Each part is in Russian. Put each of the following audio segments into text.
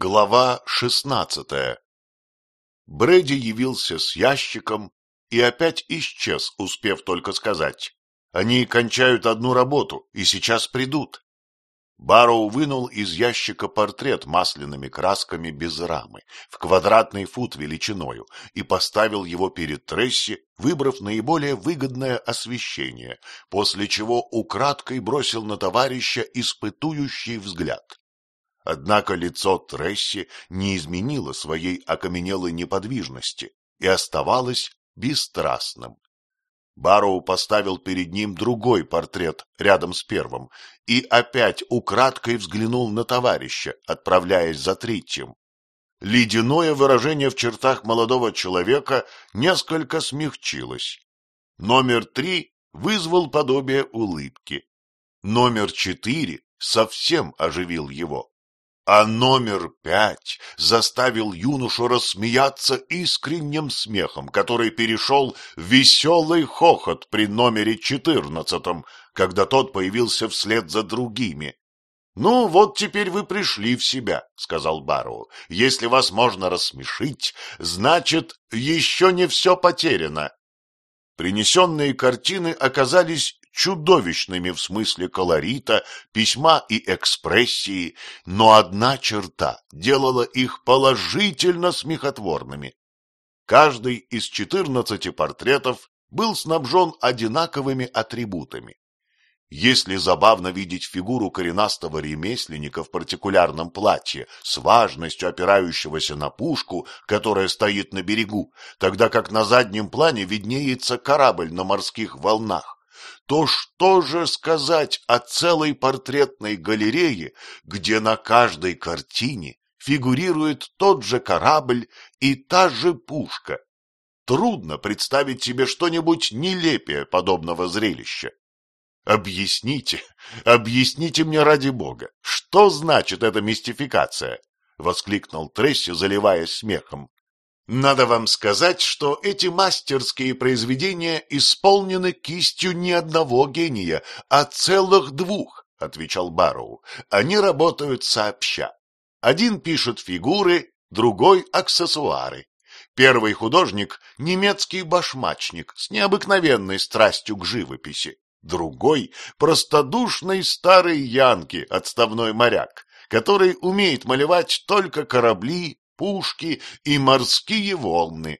Глава шестнадцатая Брэди явился с ящиком и опять исчез, успев только сказать. Они кончают одну работу и сейчас придут. Барроу вынул из ящика портрет масляными красками без рамы, в квадратный фут величиною, и поставил его перед Тресси, выбрав наиболее выгодное освещение, после чего украдкой бросил на товарища испытующий взгляд. Однако лицо Тресси не изменило своей окаменелой неподвижности и оставалось бесстрастным. Барроу поставил перед ним другой портрет рядом с первым и опять украдкой взглянул на товарища, отправляясь за третьим. Ледяное выражение в чертах молодого человека несколько смягчилось. Номер три вызвал подобие улыбки. Номер четыре совсем оживил его а номер пять заставил юношу рассмеяться искренним смехом, который перешел в веселый хохот при номере четырнадцатом, когда тот появился вслед за другими. — Ну, вот теперь вы пришли в себя, — сказал Барроу. — Если вас можно рассмешить, значит, еще не все потеряно. Принесенные картины оказались чудовищными в смысле колорита, письма и экспрессии, но одна черта делала их положительно смехотворными. Каждый из четырнадцати портретов был снабжен одинаковыми атрибутами. Если забавно видеть фигуру коренастого ремесленника в партикулярном платье с важностью опирающегося на пушку, которая стоит на берегу, тогда как на заднем плане виднеется корабль на морских волнах, то что же сказать о целой портретной галерее, где на каждой картине фигурирует тот же корабль и та же пушка? Трудно представить себе что-нибудь нелепее подобного зрелища. Объясните, объясните мне ради бога, что значит эта мистификация? — воскликнул Тресси, заливаясь смехом. Надо вам сказать, что эти мастерские произведения исполнены кистью не одного гения, а целых двух, — отвечал Барроу. Они работают сообща. Один пишет фигуры, другой — аксессуары. Первый художник — немецкий башмачник с необыкновенной страстью к живописи. Другой — простодушный старый янки, отставной моряк, который умеет малевать только корабли, пушки и морские волны.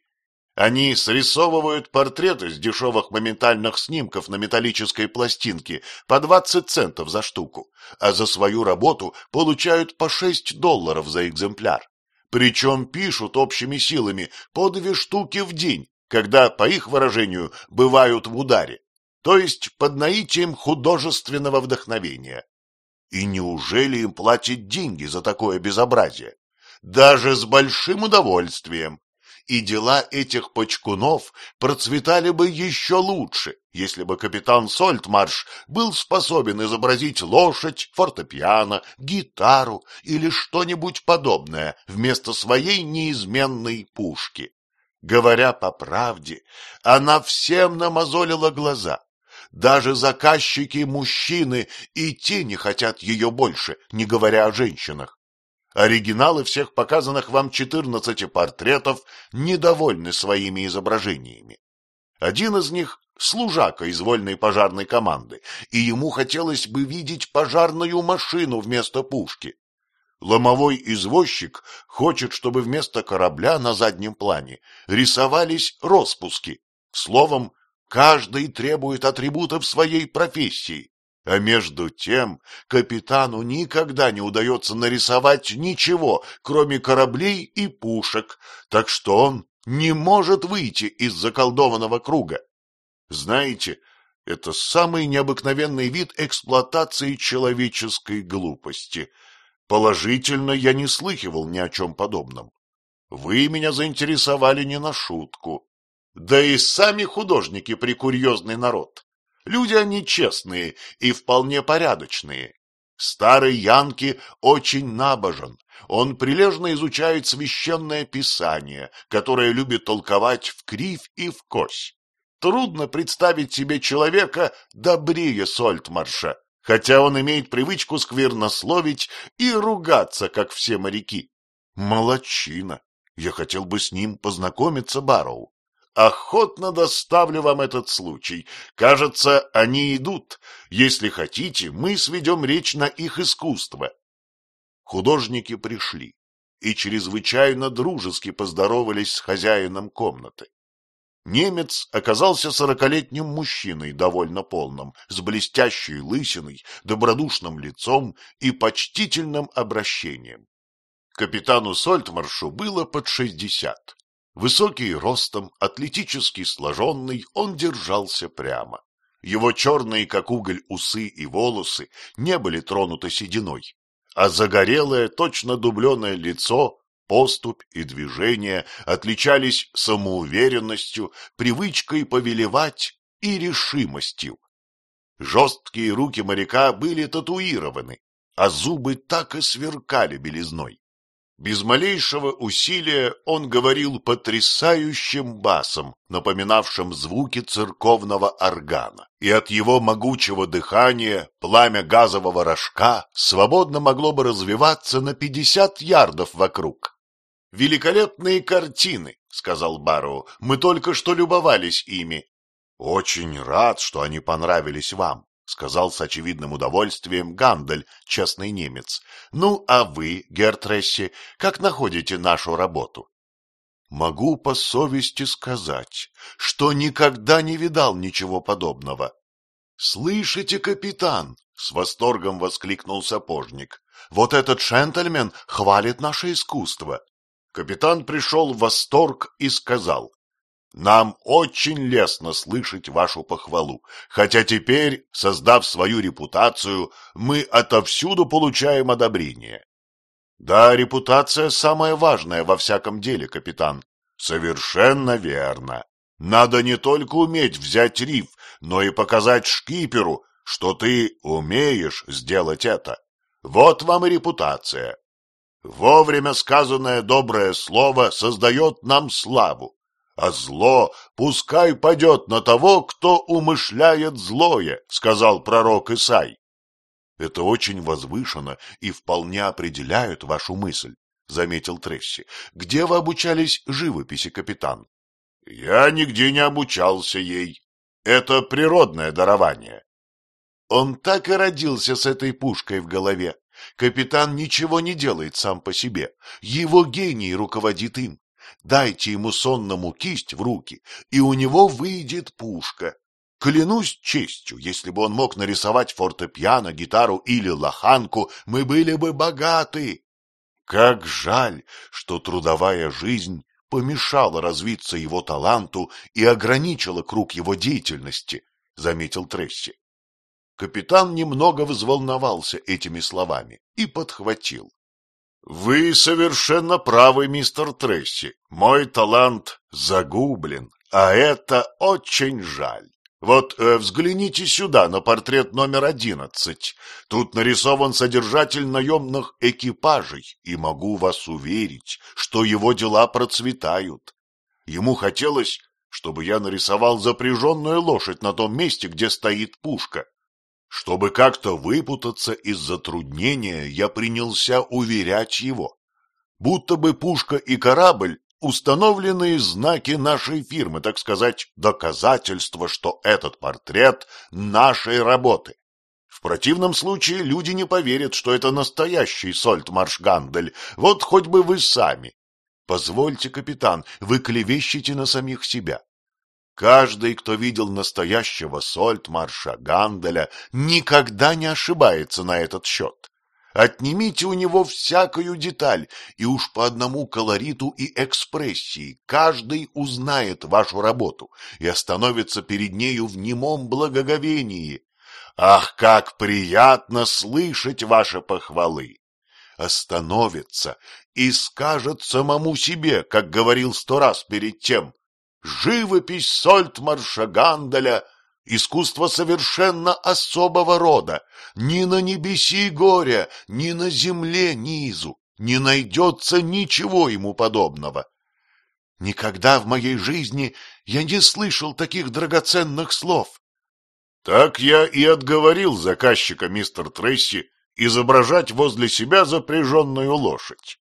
Они срисовывают портреты с дешевых моментальных снимков на металлической пластинке по 20 центов за штуку, а за свою работу получают по 6 долларов за экземпляр. Причем пишут общими силами по две штуки в день, когда, по их выражению, бывают в ударе, то есть под наитием художественного вдохновения. И неужели им платят деньги за такое безобразие? Даже с большим удовольствием, и дела этих почкунов процветали бы еще лучше, если бы капитан Сольтмарш был способен изобразить лошадь, фортепиано, гитару или что-нибудь подобное вместо своей неизменной пушки. Говоря по правде, она всем намазолила глаза. Даже заказчики-мужчины и те не хотят ее больше, не говоря о женщинах. Оригиналы всех показанных вам 14 портретов недовольны своими изображениями. Один из них — служака из вольной пожарной команды, и ему хотелось бы видеть пожарную машину вместо пушки. Ломовой извозчик хочет, чтобы вместо корабля на заднем плане рисовались распуски. Словом, каждый требует атрибутов своей профессии. А между тем капитану никогда не удается нарисовать ничего, кроме кораблей и пушек, так что он не может выйти из заколдованного круга. Знаете, это самый необыкновенный вид эксплуатации человеческой глупости. Положительно я не слыхивал ни о чем подобном. Вы меня заинтересовали не на шутку. Да и сами художники прикурьезный народ. Люди они честные и вполне порядочные. Старый Янки очень набожен. Он прилежно изучает священное писание, которое любит толковать в кривь и в кось. Трудно представить себе человека добрее Сольтмарша, хотя он имеет привычку сквернословить и ругаться, как все моряки. Молодчина. Я хотел бы с ним познакомиться, Барроу. Охотно доставлю вам этот случай. Кажется, они идут. Если хотите, мы сведем речь на их искусство. Художники пришли и чрезвычайно дружески поздоровались с хозяином комнаты. Немец оказался сорокалетним мужчиной, довольно полным, с блестящей лысиной, добродушным лицом и почтительным обращением. Капитану Сольтмаршу было под шестьдесят. Высокий ростом, атлетически сложенный, он держался прямо. Его черные, как уголь, усы и волосы не были тронуты сединой, а загорелое, точно дубленое лицо, поступь и движения отличались самоуверенностью, привычкой повелевать и решимостью. Жесткие руки моряка были татуированы, а зубы так и сверкали белизной. Без малейшего усилия он говорил потрясающим басом, напоминавшим звуки церковного органа, и от его могучего дыхания пламя газового рожка свободно могло бы развиваться на пятьдесят ярдов вокруг. «Великолепные картины», — сказал Барроу, — «мы только что любовались ими». «Очень рад, что они понравились вам», — сказал с очевидным удовольствием Гандель, честный немец. — Ну, а вы, Гертресси, как находите нашу работу? — Могу по совести сказать, что никогда не видал ничего подобного. — Слышите, капитан? — с восторгом воскликнул сапожник. — Вот этот шентльмен хвалит наше искусство. Капитан пришел в восторг и сказал. Нам очень лестно слышать вашу похвалу, хотя теперь, создав свою репутацию, мы отовсюду получаем одобрение. Да, репутация самое важное во всяком деле, капитан. Совершенно верно. Надо не только уметь взять риф, но и показать шкиперу, что ты умеешь сделать это. Вот вам и репутация. Вовремя сказанное доброе слово создает нам славу а зло пускай падет на того, кто умышляет злое, — сказал пророк Исай. Это очень возвышенно и вполне определяет вашу мысль, — заметил Тресси. Где вы обучались живописи, капитан? Я нигде не обучался ей. Это природное дарование. Он так и родился с этой пушкой в голове. Капитан ничего не делает сам по себе. Его гений руководит им. Дайте ему сонному кисть в руки, и у него выйдет пушка. Клянусь честью, если бы он мог нарисовать фортепиано, гитару или лоханку, мы были бы богаты. Как жаль, что трудовая жизнь помешала развиться его таланту и ограничила круг его деятельности, — заметил Тресси. Капитан немного взволновался этими словами и подхватил. Вы совершенно правы, мистер Тресси. Мой талант загублен, а это очень жаль. Вот э, взгляните сюда на портрет номер одиннадцать. Тут нарисован содержатель наемных экипажей, и могу вас уверить, что его дела процветают. Ему хотелось, чтобы я нарисовал запряженную лошадь на том месте, где стоит пушка. Чтобы как-то выпутаться из затруднения, я принялся уверять его, будто бы пушка и корабль — установленные знаки нашей фирмы, так сказать, доказательство, что этот портрет — нашей работы. В противном случае люди не поверят, что это настоящий Сольтмарш Гандель, вот хоть бы вы сами. Позвольте, капитан, вы клевещете на самих себя. Каждый, кто видел настоящего Сольтмарша Ганделя, никогда не ошибается на этот счет. Отнимите у него всякую деталь, и уж по одному колориту и экспрессии каждый узнает вашу работу и остановится перед нею в немом благоговении. Ах, как приятно слышать ваши похвалы! Остановится и скажет самому себе, как говорил сто раз перед тем, живопись Сольтмарша Ганделя — искусство совершенно особого рода. Ни на небеси горя, ни на земле низу не найдется ничего ему подобного. Никогда в моей жизни я не слышал таких драгоценных слов. Так я и отговорил заказчика мистер Трейси изображать возле себя запряженную лошадь.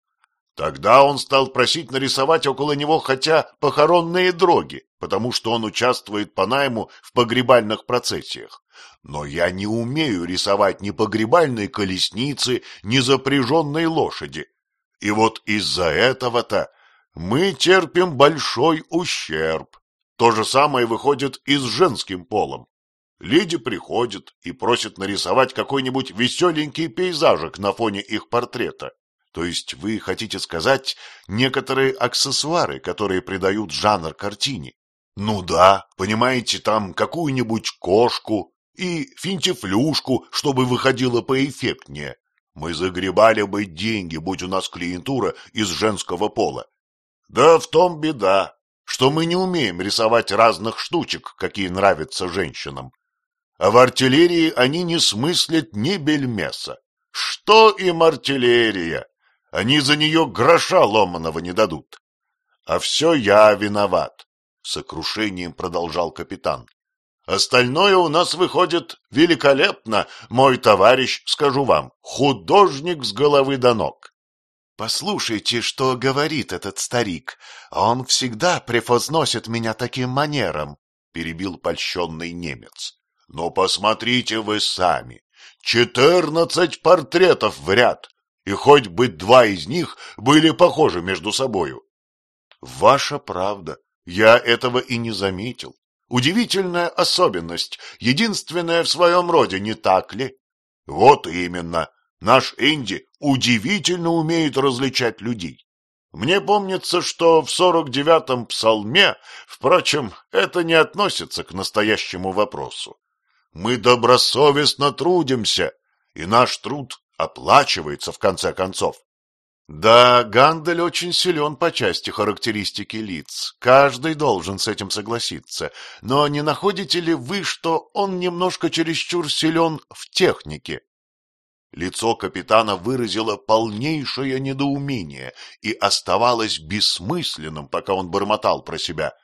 Тогда он стал просить нарисовать около него хотя похоронные дроги, потому что он участвует по найму в погребальных процессиях. Но я не умею рисовать ни погребальной колесницы, ни запряженной лошади. И вот из-за этого-то мы терпим большой ущерб. То же самое выходит и с женским полом. Леди приходит и просит нарисовать какой-нибудь веселенький пейзажик на фоне их портрета. То есть вы хотите сказать некоторые аксессуары, которые придают жанр картине? Ну да, понимаете, там какую-нибудь кошку и финтифлюшку, чтобы выходило поэффектнее. Мы загребали бы деньги, будь у нас клиентура из женского пола. Да в том беда, что мы не умеем рисовать разных штучек, какие нравятся женщинам. А в артиллерии они не смыслят ни бельмеса. Что им артиллерия? Они за нее гроша ломаного не дадут. А все я виноват, — сокрушением продолжал капитан. Остальное у нас выходит великолепно, мой товарищ, скажу вам, художник с головы до ног. Послушайте, что говорит этот старик. Он всегда превозносит меня таким манером, — перебил польщенный немец. Но посмотрите вы сами. Четырнадцать портретов в ряд и хоть бы два из них были похожи между собою. Ваша правда, я этого и не заметил. Удивительная особенность, единственная в своем роде, не так ли? Вот именно, наш Энди удивительно умеет различать людей. Мне помнится, что в сорок девятом псалме, впрочем, это не относится к настоящему вопросу. Мы добросовестно трудимся, и наш труд оплачивается в конце концов. Да, Гандель очень силен по части характеристики лиц. Каждый должен с этим согласиться. Но не находите ли вы, что он немножко чересчур силен в технике? Лицо капитана выразило полнейшее недоумение и оставалось бессмысленным, пока он бормотал про себя.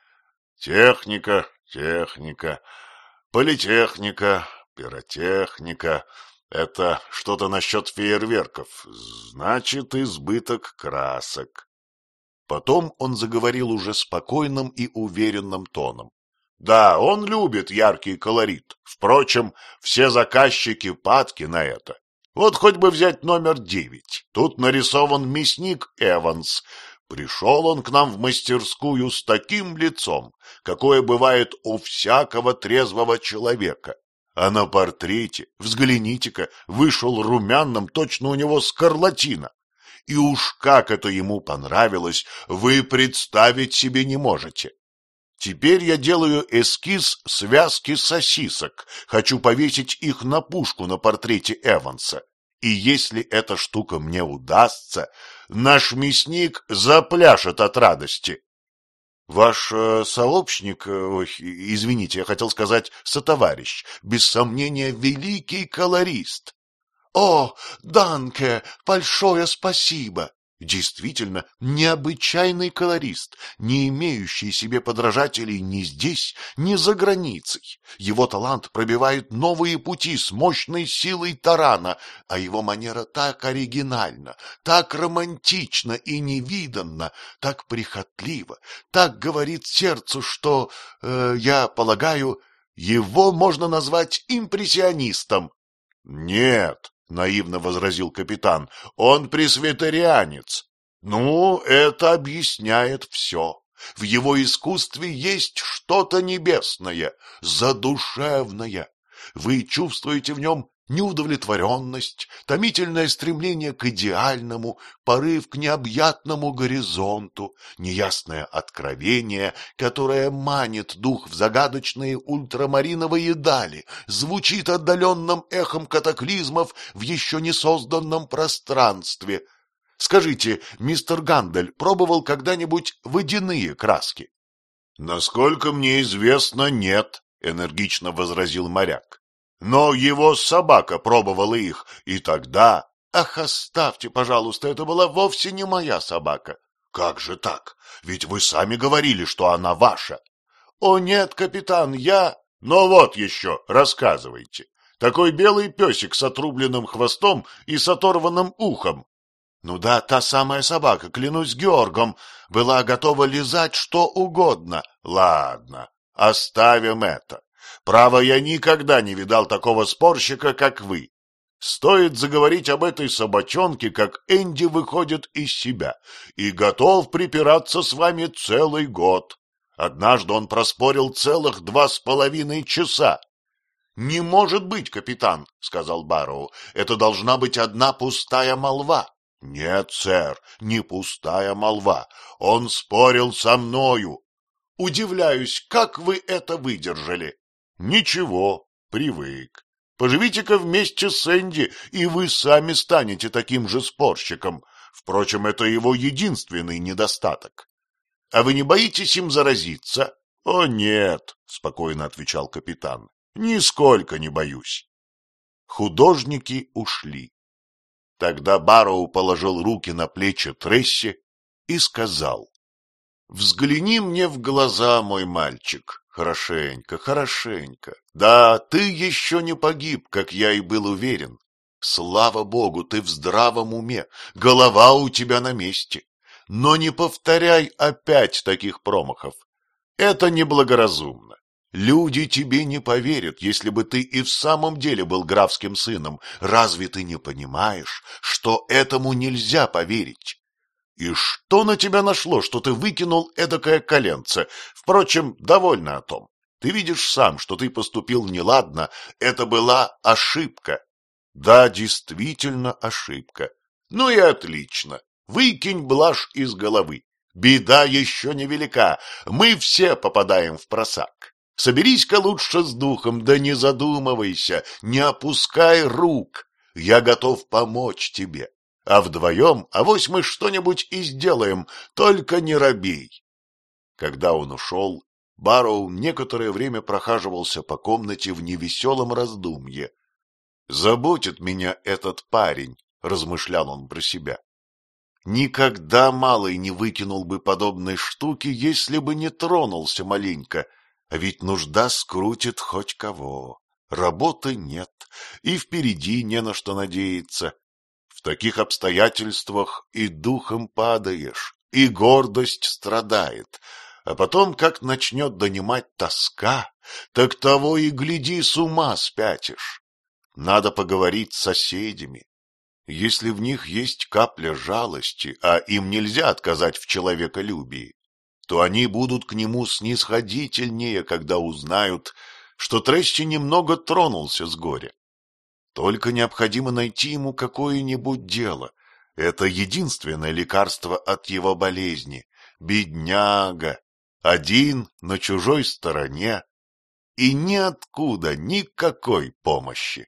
Техника, техника, политехника, пиротехника, это что-то насчет фейерверков. Значит, избыток красок. Потом он заговорил уже спокойным и уверенным тоном. Да, он любит яркий колорит. Впрочем, все заказчики падки на это. Вот хоть бы взять номер девять. Тут нарисован мясник Эванс. Пришел он к нам в мастерскую с таким лицом, какое бывает у всякого трезвого человека. А на портрете, взгляните-ка, вышел румяным, точно у него скарлатина. И уж как это ему понравилось, вы представить себе не можете. Теперь я делаю эскиз связки сосисок. Хочу повесить их на пушку на портрете Эванса. И если эта штука мне удастся, наш мясник запляшет от радости. Ваш э, сообщник, э, ой, извините, я хотел сказать сотоварищ, без сомнения, великий колорист. О, Данке, большое спасибо! Действительно, необычайный колорист, не имеющий себе подражателей ни здесь, ни за границей. Его талант пробивает новые пути с мощной силой тарана, а его манера так оригинальна, так романтична и невиданна, так прихотлива, так говорит сердцу, что, э, я полагаю, его можно назвать импрессионистом. — Нет, — наивно возразил капитан, — он пресвитерианец. Ну, это объясняет все. В его искусстве есть что-то небесное, задушевное. Вы чувствуете в нем неудовлетворенность, томительное стремление к идеальному, порыв к необъятному горизонту, неясное откровение, которое манит дух в загадочные ультрамариновые дали, звучит отдаленным эхом катаклизмов в еще не созданном пространстве. Скажите, мистер Гандель пробовал когда-нибудь водяные краски? — Насколько мне известно, нет, — энергично возразил моряк. Но его собака пробовала их, и тогда... Ах, оставьте, пожалуйста, это была вовсе не моя собака. Как же так? Ведь вы сами говорили, что она ваша. О нет, капитан, я... Ну вот еще, рассказывайте. Такой белый песик с отрубленным хвостом и с оторванным ухом. Ну да, та самая собака, клянусь Георгом, была готова лизать что угодно. Ладно, оставим это. Право, я никогда не видал такого спорщика, как вы. Стоит заговорить об этой собачонке, как Энди выходит из себя и готов припираться с вами целый год. Однажды он проспорил целых два с половиной часа. — Не может быть, капитан, — сказал Барроу, — это должна быть одна пустая молва. — Нет, сэр, не пустая молва. Он спорил со мною. Удивляюсь, как вы это выдержали? — Ничего, привык. Поживите-ка вместе с Энди, и вы сами станете таким же спорщиком. Впрочем, это его единственный недостаток. А вы не боитесь им заразиться? — О, нет, — спокойно отвечал капитан, — нисколько не боюсь. Художники ушли. Тогда Барроу положил руки на плечи Тресси и сказал, — Взгляни мне в глаза, мой мальчик, Хорошенько, хорошенько. Да, ты еще не погиб, как я и был уверен. Слава богу, ты в здравом уме, голова у тебя на месте. Но не повторяй опять таких промахов. Это неблагоразумно. Люди тебе не поверят, если бы ты и в самом деле был графским сыном. Разве ты не понимаешь, что этому нельзя поверить? И что на тебя нашло, что ты выкинул эдакое коленце? Впрочем, довольно о том. Ты видишь сам, что ты поступил неладно. Это была ошибка. Да, действительно ошибка. Ну и отлично. Выкинь блажь из головы. Беда еще не велика. Мы все попадаем в просак. Соберись-ка лучше с духом, да не задумывайся, не опускай рук. Я готов помочь тебе. А вдвоем, авось мы что-нибудь и сделаем, только не робей. Когда он ушел, Барроу некоторое время прохаживался по комнате в невеселом раздумье. «Заботит меня этот парень», — размышлял он про себя. «Никогда малый не выкинул бы подобной штуки, если бы не тронулся маленько, а ведь нужда скрутит хоть кого. Работы нет, и впереди не на что надеяться таких обстоятельствах и духом падаешь, и гордость страдает, а потом, как начнет донимать тоска, так того и гляди, с ума спятишь. Надо поговорить с соседями. Если в них есть капля жалости, а им нельзя отказать в человеколюбии, то они будут к нему снисходительнее, когда узнают, что Трещи немного тронулся с горя. Только необходимо найти ему какое-нибудь дело. Это единственное лекарство от его болезни. Бедняга, один на чужой стороне, и ниоткуда никакой помощи.